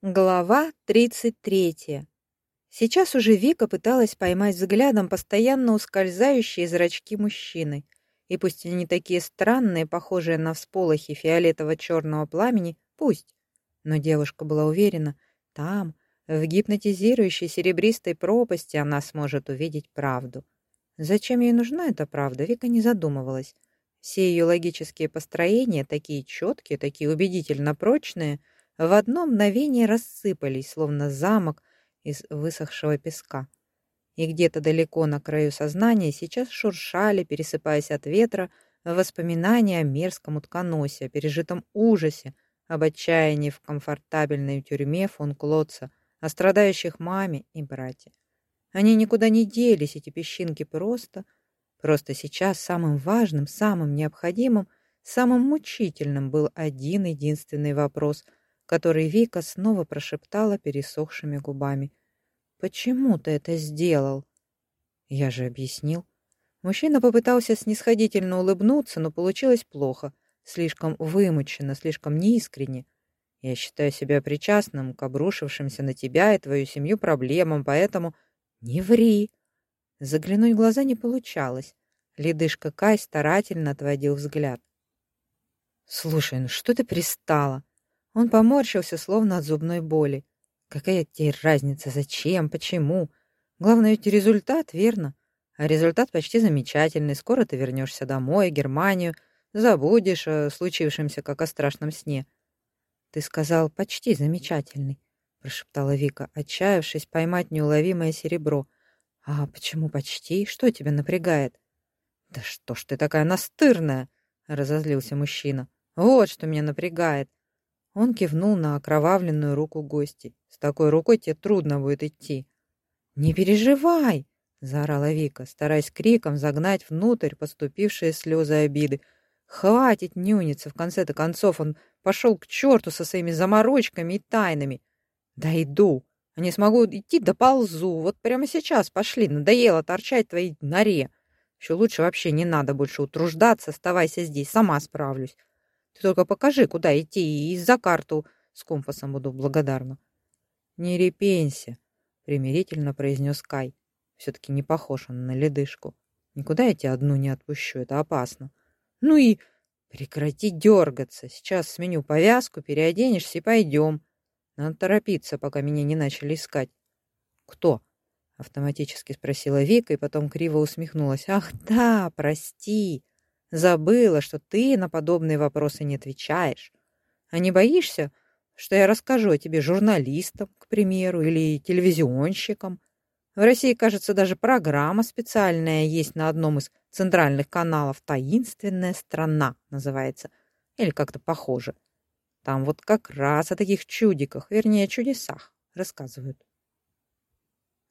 Глава 33. Сейчас уже Вика пыталась поймать взглядом постоянно ускользающие зрачки мужчины. И пусть они такие странные, похожие на всполохи фиолетово-черного пламени, пусть. Но девушка была уверена, там, в гипнотизирующей серебристой пропасти, она сможет увидеть правду. Зачем ей нужна эта правда, Вика не задумывалась. Все ее логические построения, такие четкие, такие убедительно прочные — в одно мгновение рассыпались, словно замок из высохшего песка. И где-то далеко на краю сознания сейчас шуршали, пересыпаясь от ветра, воспоминания о мерзком утконосе, о пережитом ужасе, об отчаянии в комфортабельной тюрьме фон Клотца, о страдающих маме и брате. Они никуда не делись, эти песчинки, просто... Просто сейчас самым важным, самым необходимым, самым мучительным был один единственный вопрос — который Вика снова прошептала пересохшими губами. «Почему ты это сделал?» «Я же объяснил». Мужчина попытался снисходительно улыбнуться, но получилось плохо, слишком вымученно, слишком неискренне. «Я считаю себя причастным к обрушившимся на тебя и твою семью проблемам, поэтому...» «Не ври!» Заглянуть в глаза не получалось. Ледышка Кай старательно отводил взгляд. «Слушай, ну что ты пристала?» Он поморщился, словно от зубной боли. Какая теперь разница, зачем, почему? Главное ведь результат, верно? А результат почти замечательный. Скоро ты вернешься домой, Германию, забудешь о случившемся, как о страшном сне. Ты сказал «почти замечательный», — прошептала Вика, отчаявшись поймать неуловимое серебро. «А почему почти? Что тебя напрягает?» «Да что ж ты такая настырная!» — разозлился мужчина. «Вот что меня напрягает. Он кивнул на окровавленную руку гости. «С такой рукой тебе трудно будет идти». «Не переживай!» — заорала Вика, стараясь криком загнать внутрь поступившие слезы обиды. «Хватит нюниться! В конце-то концов он пошел к черту со своими заморочками и тайнами!» «Да иду! А не смогу идти, да ползу! Вот прямо сейчас пошли! Надоело торчать твоей норе! Еще лучше вообще не надо больше утруждаться, оставайся здесь, сама справлюсь!» Ты только покажи, куда идти, и за карту с компасом буду благодарна. Не репенься, примирительно произнес Кай. Все-таки не похож он на ледышку. Никуда я тебя одну не отпущу, это опасно. Ну и прекрати дергаться. Сейчас сменю повязку, переоденешься и пойдем. Надо торопиться, пока меня не начали искать. Кто? Автоматически спросила Вика и потом криво усмехнулась. Ах да, прости. Забыла, что ты на подобные вопросы не отвечаешь. А не боишься, что я расскажу о тебе журналистам, к примеру, или телевизионщикам? В России, кажется, даже программа специальная есть на одном из центральных каналов. «Таинственная страна» называется. Или как-то похоже. Там вот как раз о таких чудиках, вернее, чудесах рассказывают.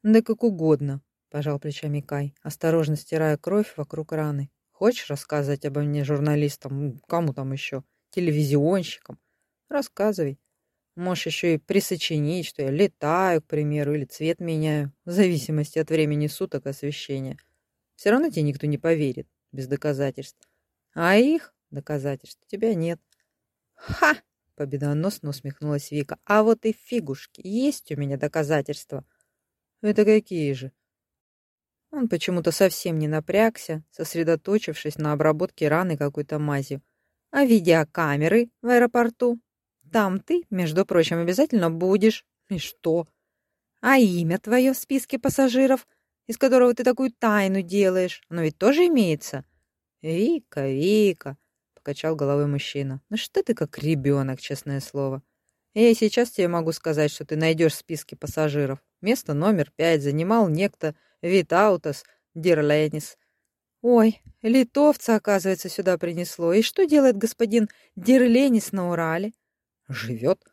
«Да как угодно», — пожал плечами Кай, осторожно стирая кровь вокруг раны. Хочешь рассказать обо мне журналистам, кому там еще, телевизионщикам? Рассказывай. Можешь еще и присочинить, что я летаю, к примеру, или цвет меняю, в зависимости от времени суток освещения. Все равно тебе никто не поверит, без доказательств. А их доказательств у тебя нет. Ха! Победоносно усмехнулась Вика. А вот и фигушки. Есть у меня доказательства. Это какие же? Он почему-то совсем не напрягся, сосредоточившись на обработке раны какой-то мазью. А видеокамеры в аэропорту? Там ты, между прочим, обязательно будешь. И что? А имя твое в списке пассажиров, из которого ты такую тайну делаешь, оно ведь тоже имеется? Вика, Вика, покачал головой мужчина. Ну что ты как ребенок, честное слово. Я сейчас тебе могу сказать, что ты найдешь в списке пассажиров. Место номер пять занимал некто Витаутас Дирленис. Ой, литовца, оказывается, сюда принесло. И что делает господин Дирленис на Урале? Живет,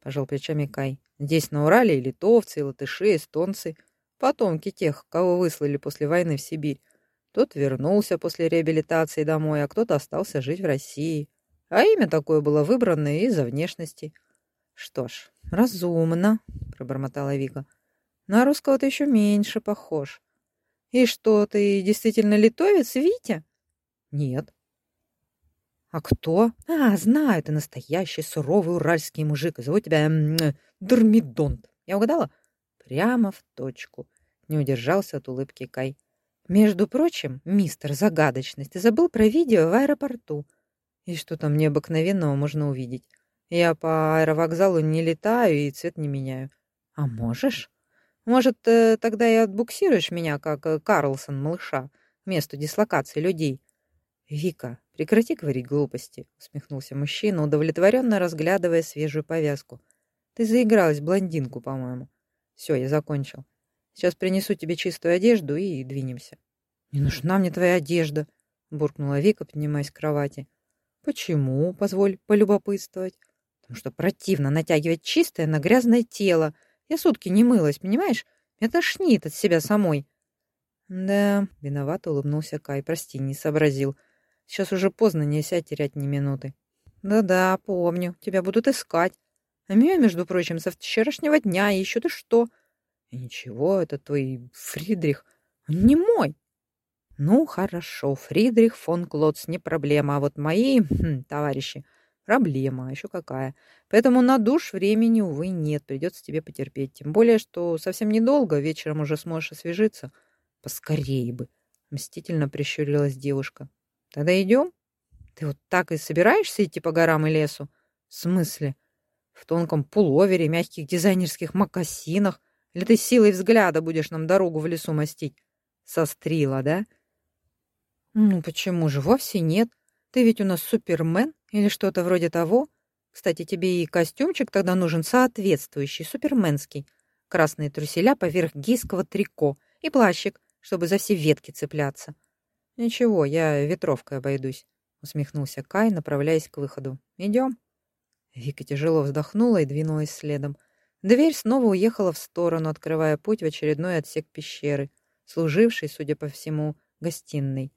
пожал плечами Кай. Здесь на Урале и литовцы, и латыши, и эстонцы, потомки тех, кого выслали после войны в Сибирь. Тот вернулся после реабилитации домой, а кто-то остался жить в России. А имя такое было выбрано из-за внешности. Что ж, разумно, пробормотала Вика. На русского ты еще меньше похож. И что, ты действительно литовец, Витя? Нет. «А кто?» «А, знаю, ты настоящий суровый уральский мужик, зовут тебя Дормидонт. Я угадала?» Прямо в точку. Не удержался от улыбки Кай. «Между прочим, мистер Загадочность, ты забыл про видео в аэропорту. И что там необыкновенного можно увидеть? Я по аэровокзалу не летаю и цвет не меняю. А можешь? Может, э, тогда и отбуксируешь меня, как э, Карлсон, малыша, к месту дислокации людей?» «Вика, прекрати говорить глупости», — усмехнулся мужчина, удовлетворенно разглядывая свежую повязку. «Ты заигралась блондинку, по-моему. Все, я закончил. Сейчас принесу тебе чистую одежду и двинемся». «Не нужна мне твоя одежда», — буркнула Вика, поднимаясь с кровати. «Почему?» — позволь полюбопытствовать. «Потому что противно натягивать чистое на грязное тело. Я сутки не мылась, понимаешь? Меня тошнит от себя самой». «Да», — виновато улыбнулся Кай. «Прости, не сообразил. Сейчас уже поздно, нельзя терять ни минуты. Да-да, помню. Тебя будут искать. А меня, между прочим, со вчерашнего дня еще ты что? И ничего, это твой Фридрих. Он не мой. Ну, хорошо, Фридрих фон Клотц не проблема, а вот мои хм, товарищи проблема, а еще какая. Поэтому на душ времени, увы, нет, придется тебе потерпеть. Тем более, что совсем недолго, вечером уже сможешь освежиться. Поскорее бы, мстительно прищурилась девушка. Тогда идем? Ты вот так и собираешься идти по горам и лесу? В смысле? В тонком пуловере, мягких дизайнерских мокасинах? Или ты силой взгляда будешь нам дорогу в лесу мастить? Сострила, да? Ну почему же? Вовсе нет. Ты ведь у нас супермен или что-то вроде того. Кстати, тебе и костюмчик тогда нужен соответствующий, суперменский. Красные труселя поверх гейского трико и плащик, чтобы за все ветки цепляться. «Ничего, я ветровкой обойдусь», — усмехнулся Кай, направляясь к выходу. «Идем?» Вика тяжело вздохнула и двинулась следом. Дверь снова уехала в сторону, открывая путь в очередной отсек пещеры, служивший, судя по всему, гостиной.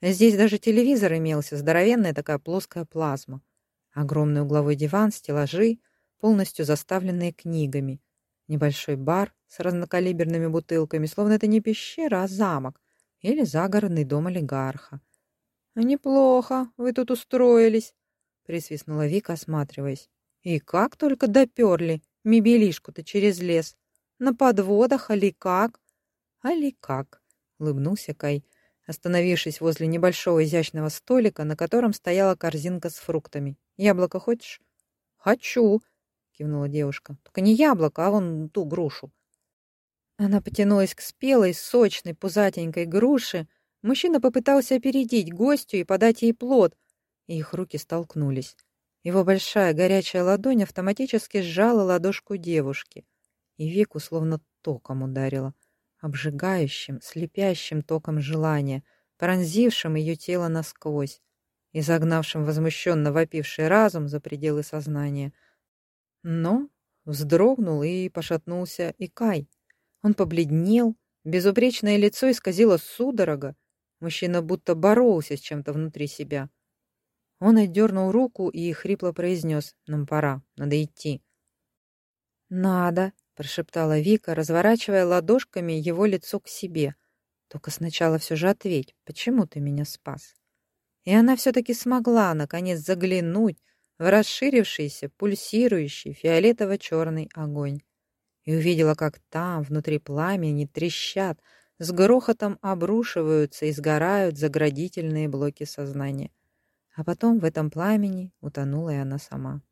Здесь даже телевизор имелся, здоровенная такая плоская плазма. Огромный угловой диван, стеллажи, полностью заставленные книгами. Небольшой бар с разнокалиберными бутылками, словно это не пещера, а замок, или загородный дом олигарха. «Неплохо вы тут устроились», — присвистнула Вика, осматриваясь. «И как только доперли мебелишку-то через лес? На подводах, али как?» «Али как?» — улыбнулся Кай, остановившись возле небольшого изящного столика, на котором стояла корзинка с фруктами. «Яблоко хочешь?» «Хочу», — кивнула девушка. «Только не яблоко, а вон ту грушу». Она потянулась к спелой, сочной, пузатенькой груше. Мужчина попытался опередить гостю и подать ей плод, и их руки столкнулись. Его большая горячая ладонь автоматически сжала ладошку девушки, и Вику словно током ударила, обжигающим, слепящим током желания, пронзившим ее тело насквозь и загнавшим возмущенно вопивший разум за пределы сознания. Но вздрогнул и пошатнулся и Кай. Он побледнел, безупречное лицо исказило судорога. Мужчина будто боролся с чем-то внутри себя. Он отдернул руку и хрипло произнес «Нам пора, надо идти». «Надо», — прошептала Вика, разворачивая ладошками его лицо к себе. «Только сначала все же ответь, почему ты меня спас?» И она все-таки смогла, наконец, заглянуть в расширившийся, пульсирующий фиолетово-черный огонь и увидела, как там, внутри пламени, трещат, с грохотом обрушиваются и сгорают заградительные блоки сознания. А потом в этом пламени утонула и она сама.